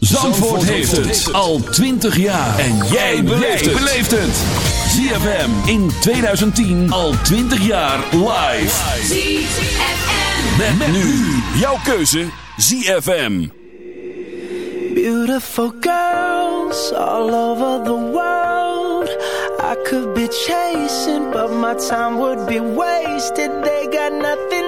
Zandvoort heeft het al 20 jaar. En jij beleeft het. ZFM in 2010 al 20 jaar live. ZFM. Met, nu jouw keuze ZFM. Beautiful girls all over the world. I could be chasing, but my time would be wasted. They got nothing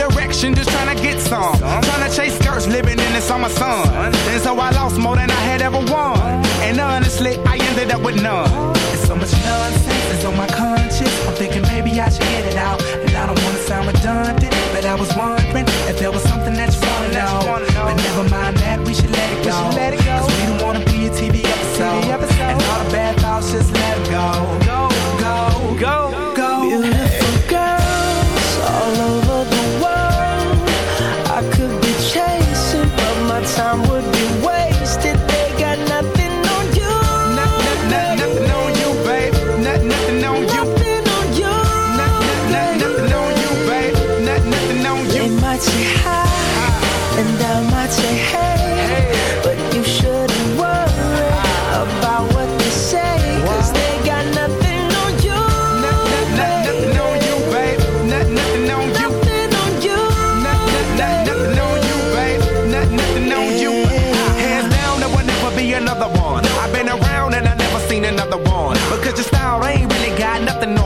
Direction, just trying to get some. Trying to chase skirts, living in the summer sun. And so I lost more than I had ever won. And honestly, I ended up with none. It's so much nonsense is on my conscience. I'm thinking maybe I should get it out. And I don't wanna sound redundant, but I was wondering if there was something that you wanna know. But never mind that, we should let it go. Cause we don't wanna be a TV episode. And all the bad thoughts, just let it go. Go, go, go,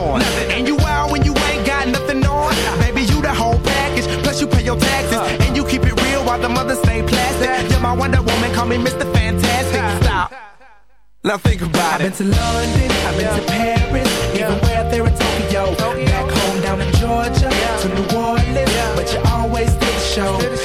on. And you out when you ain't got nothing on. Baby, you the whole package. Plus you pay your taxes. And you keep it real while the mothers stay plastic. You're my Wonder Woman, call me Mr. Fantastic. Stop. Now think about it. I've been to London, I've been to Paris, even where there in Tokyo. Back home down in Georgia, to New Orleans, but you always did the show.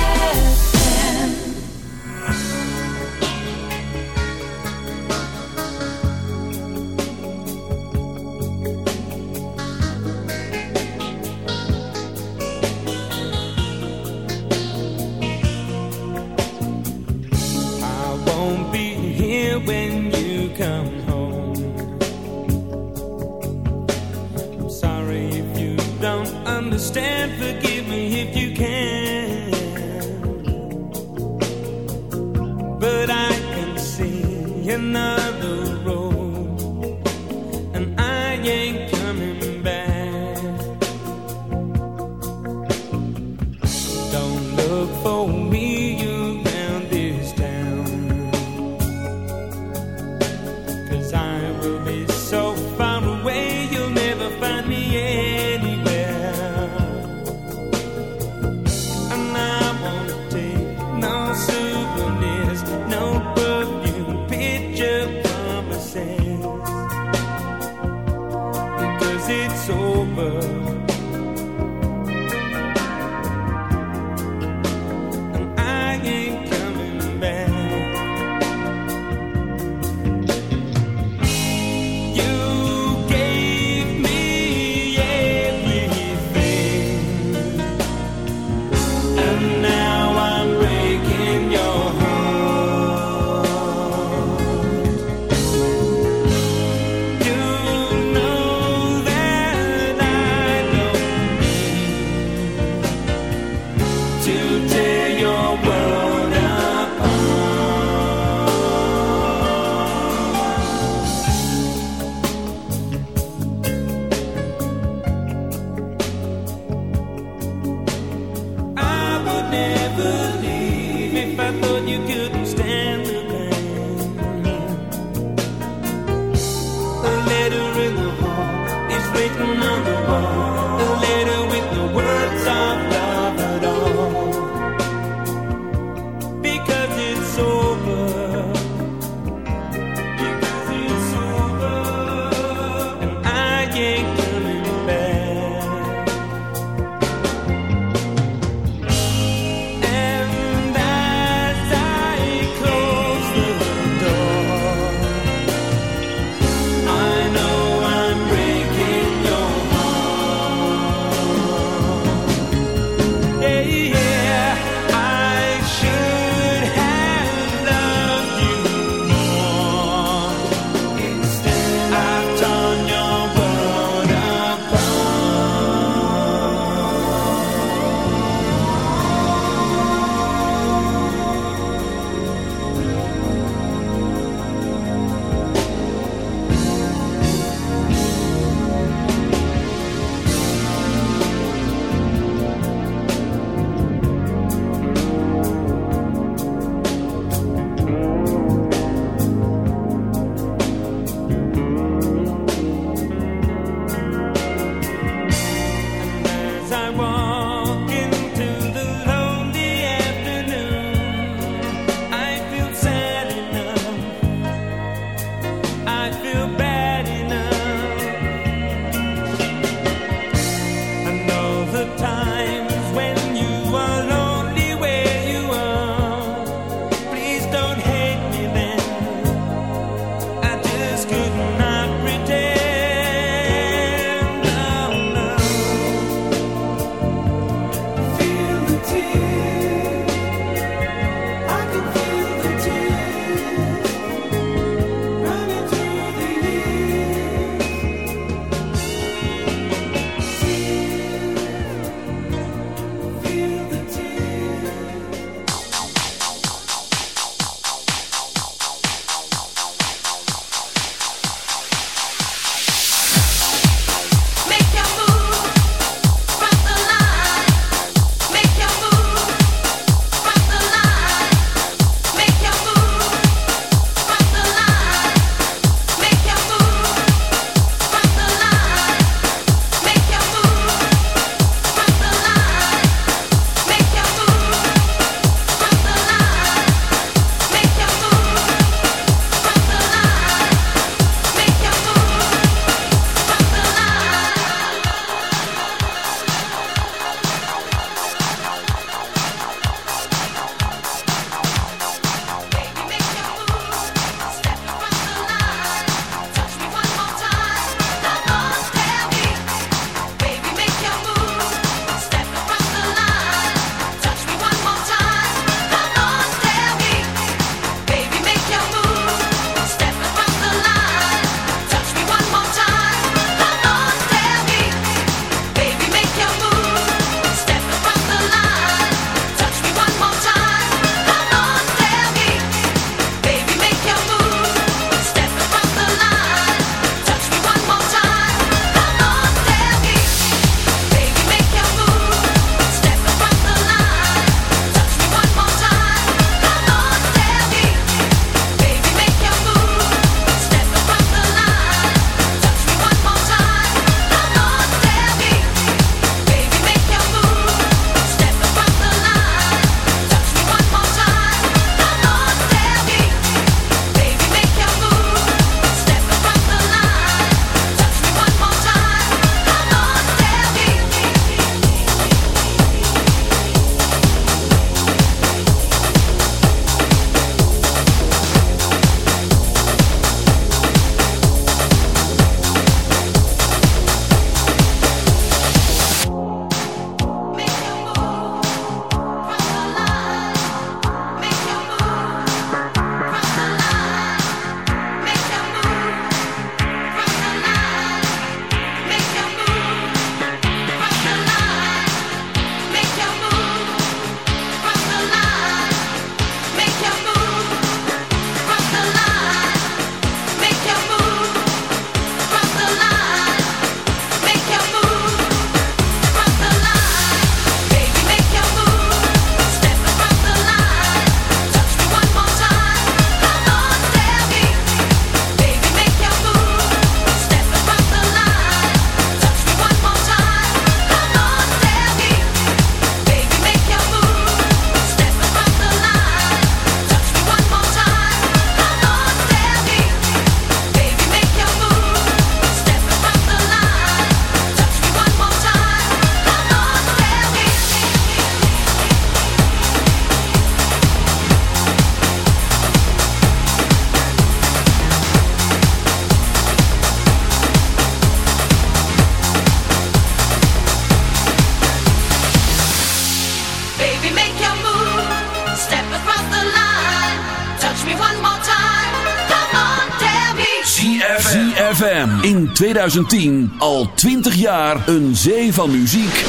2010 al 20 jaar een zee van muziek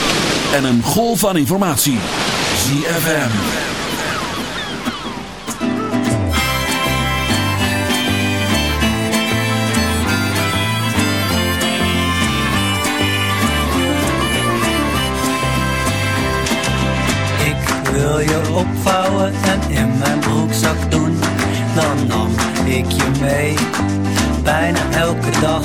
en een golf van informatie. ZFM. Ik wil je opvouwen en in mijn broekzak doen. Dan nam ik je mee, bijna elke dag.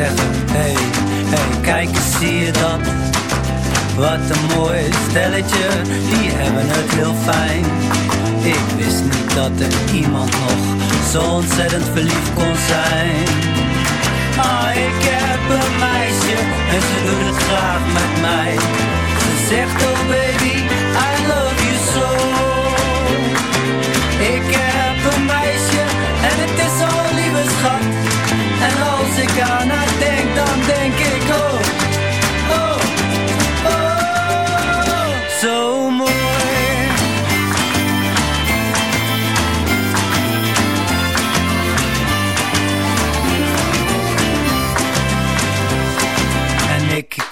zeggen, hey, hey, kijk eens, zie je dat? Wat een mooi stelletje, die hebben het heel fijn. Ik wist niet dat er iemand nog zo ontzettend verliefd kon zijn. Ah, ik heb een meisje en ze doet het graag met mij. Ze zegt, oh baby, I love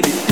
baby.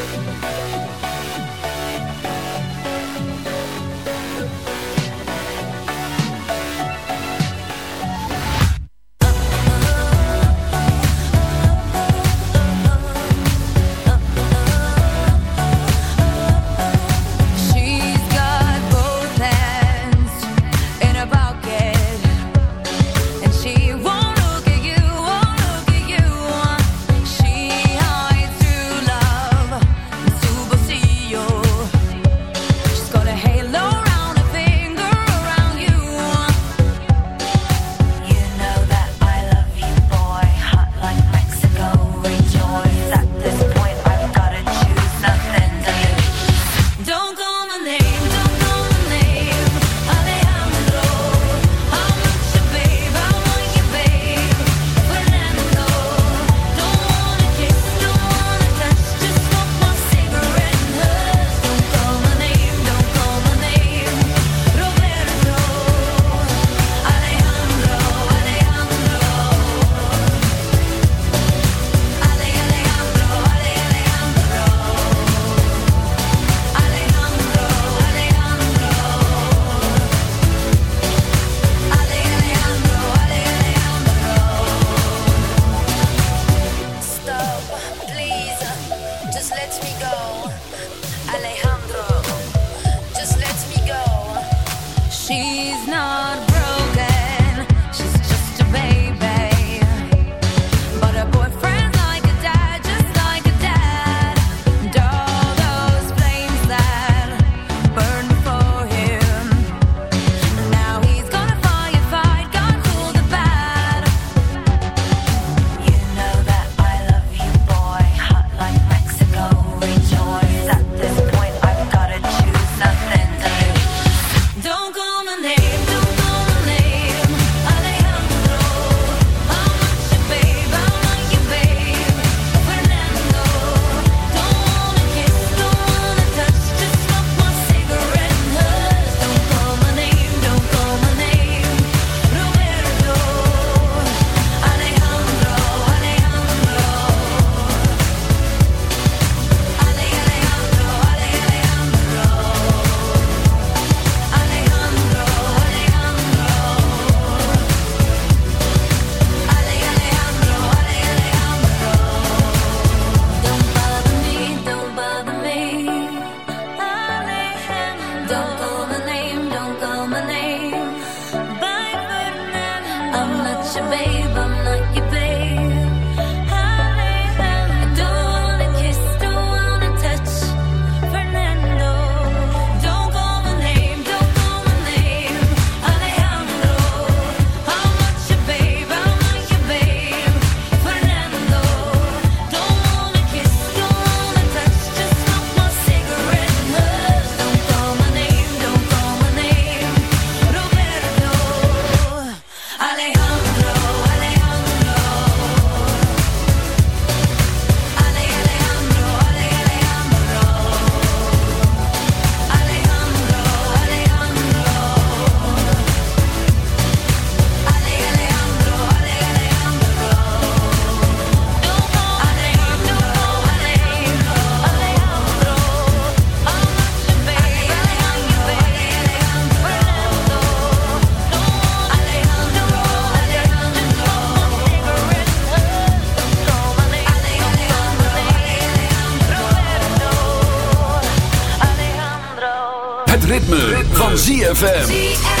Van ZFM.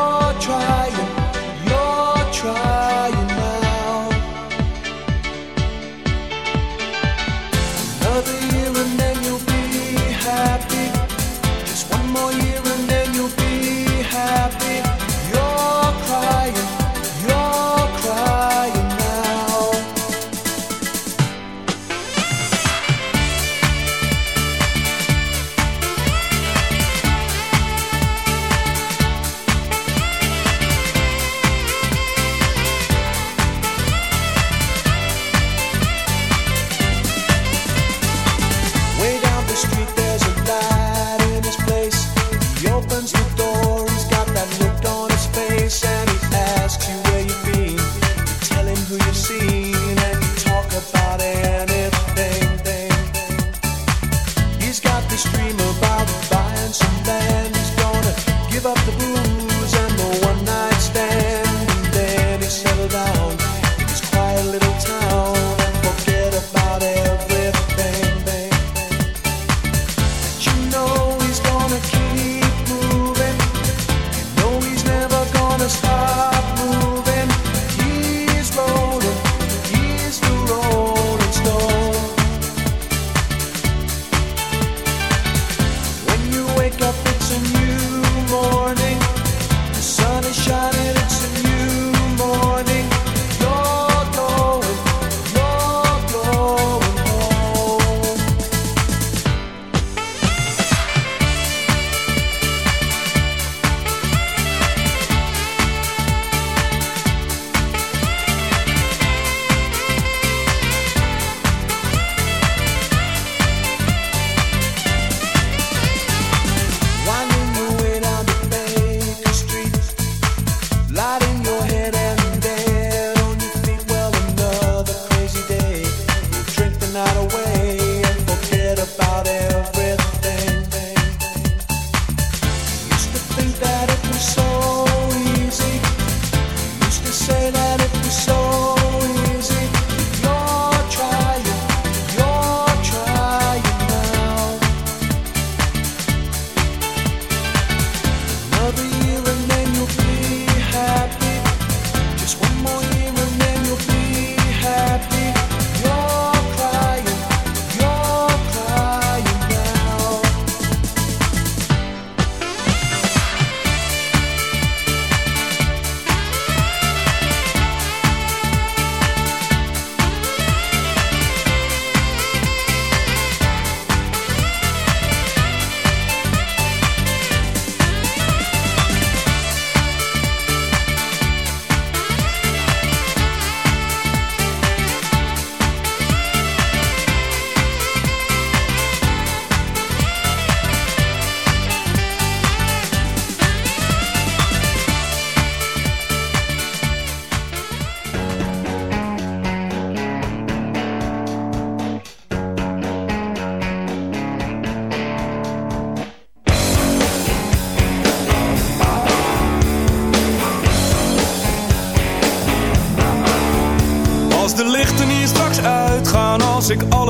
But you're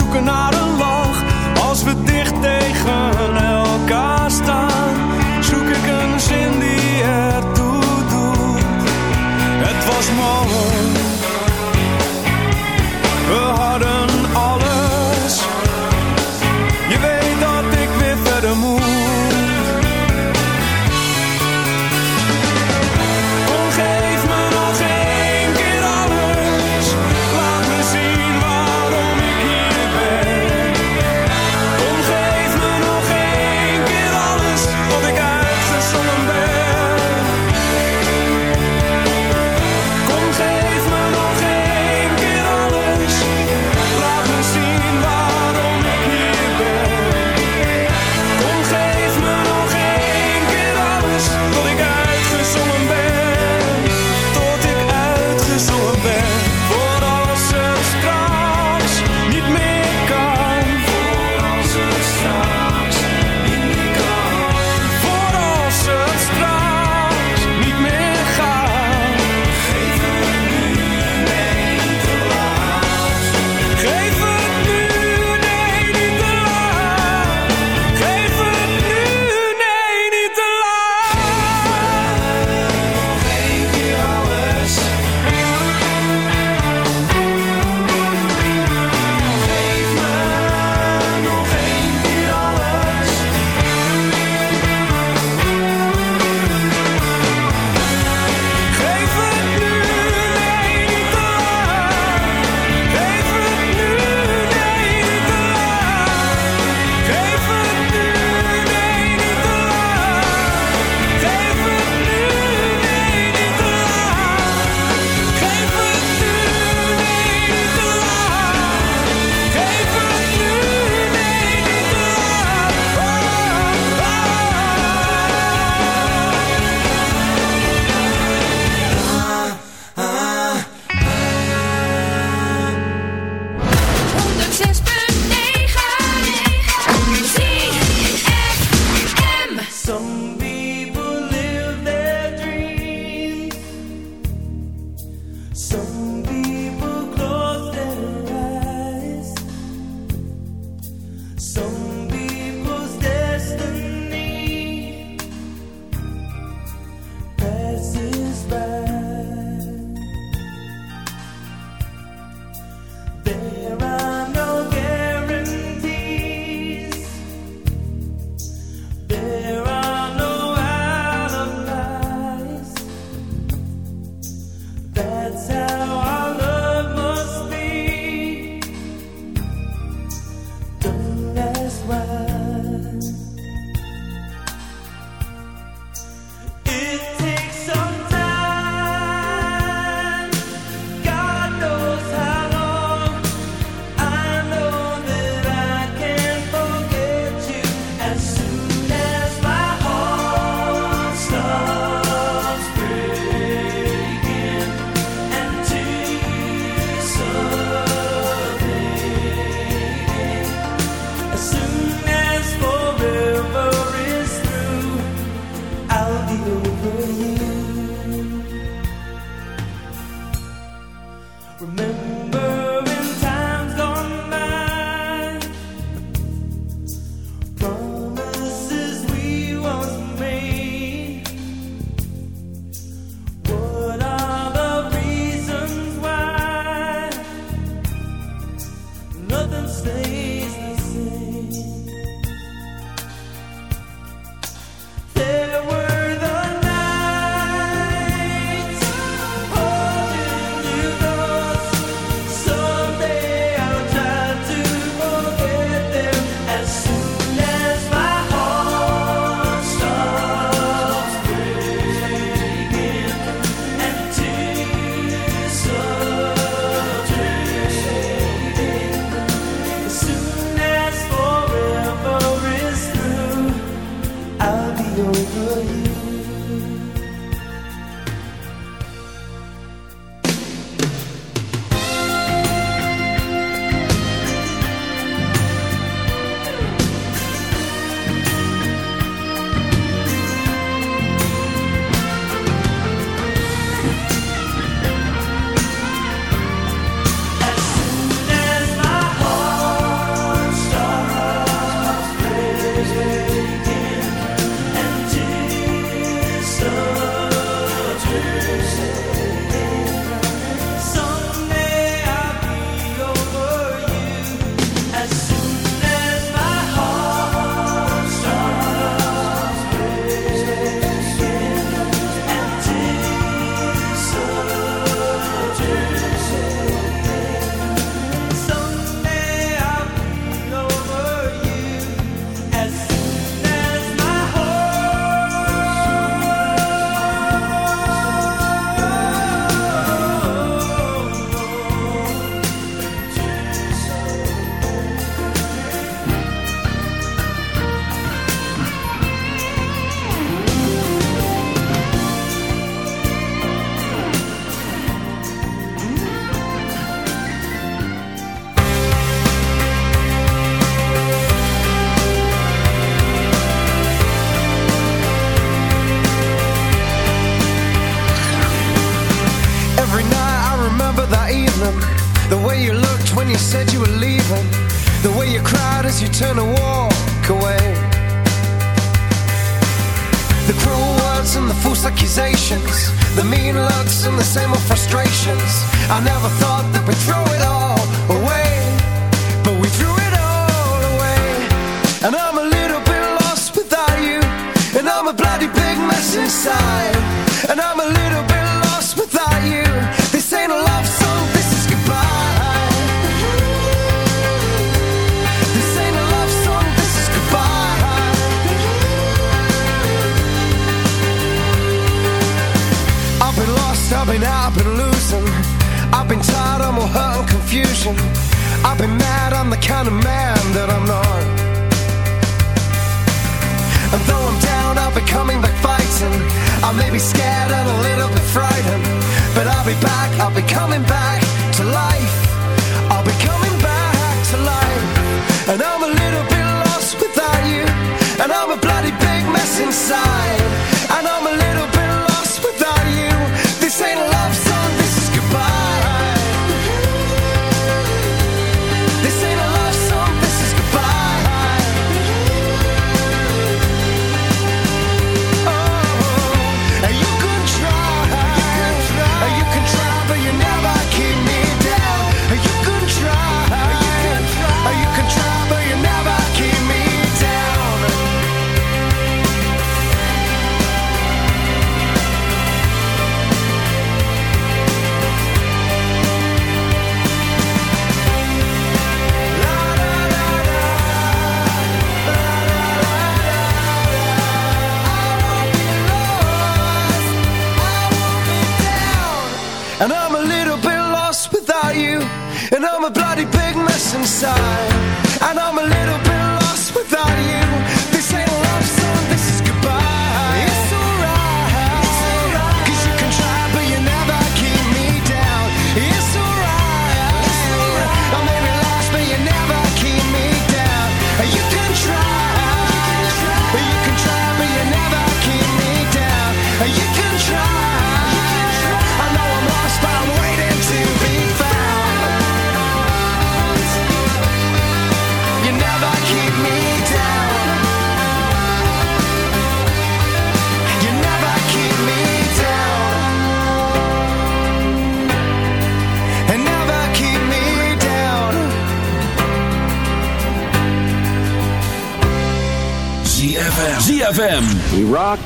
zoeken naar een lach als we dicht tegen elkaar staan. Zoek ik een zin die ertoe doet. Het was mooi.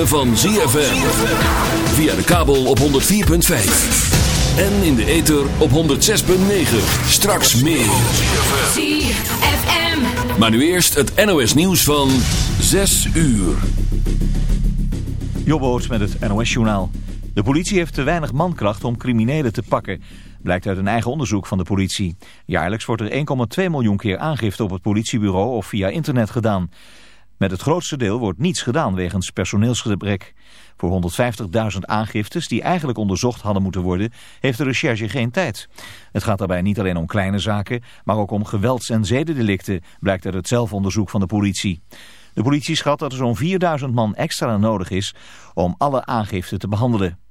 van ZFM. Via de kabel op 104.5. En in de ether op 106.9. Straks meer. ZFM. Maar nu eerst het NOS nieuws van 6 uur. Jobboots met het NOS journaal. De politie heeft te weinig mankracht om criminelen te pakken. Blijkt uit een eigen onderzoek van de politie. Jaarlijks wordt er 1,2 miljoen keer aangifte op het politiebureau of via internet gedaan. Met het grootste deel wordt niets gedaan wegens personeelsgebrek. Voor 150.000 aangiftes die eigenlijk onderzocht hadden moeten worden, heeft de recherche geen tijd. Het gaat daarbij niet alleen om kleine zaken, maar ook om gewelds- en zedendelicten, blijkt uit het zelfonderzoek van de politie. De politie schat dat er zo'n 4000 man extra nodig is om alle aangiften te behandelen.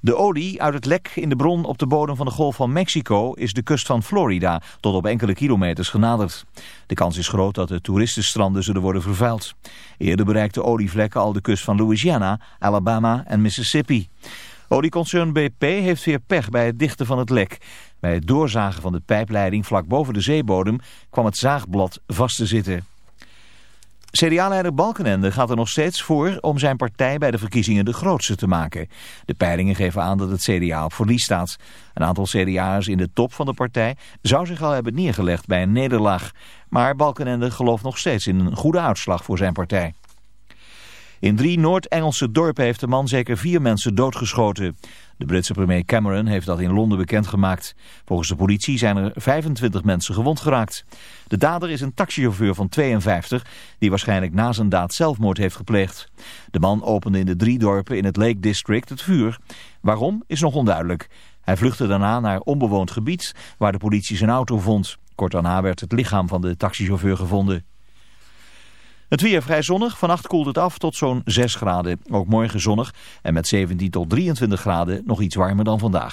De olie uit het lek in de bron op de bodem van de Golf van Mexico is de kust van Florida tot op enkele kilometers genaderd. De kans is groot dat de toeristenstranden zullen worden vervuild. Eerder bereikten olievlekken al de kust van Louisiana, Alabama en Mississippi. Olieconcern BP heeft weer pech bij het dichten van het lek. Bij het doorzagen van de pijpleiding vlak boven de zeebodem kwam het zaagblad vast te zitten. CDA-leider Balkenende gaat er nog steeds voor om zijn partij bij de verkiezingen de grootste te maken. De peilingen geven aan dat het CDA op verlies staat. Een aantal CDA'ers in de top van de partij zou zich al hebben neergelegd bij een nederlaag. Maar Balkenende gelooft nog steeds in een goede uitslag voor zijn partij. In drie Noord-Engelse dorpen heeft de man zeker vier mensen doodgeschoten. De Britse premier Cameron heeft dat in Londen bekendgemaakt. Volgens de politie zijn er 25 mensen gewond geraakt. De dader is een taxichauffeur van 52 die waarschijnlijk na zijn daad zelfmoord heeft gepleegd. De man opende in de drie dorpen in het Lake District het vuur. Waarom is nog onduidelijk. Hij vluchtte daarna naar onbewoond gebied waar de politie zijn auto vond. Kort daarna werd het lichaam van de taxichauffeur gevonden. Het weer vrij zonnig. Vannacht koelt het af tot zo'n 6 graden. Ook morgen zonnig en met 17 tot 23 graden nog iets warmer dan vandaag.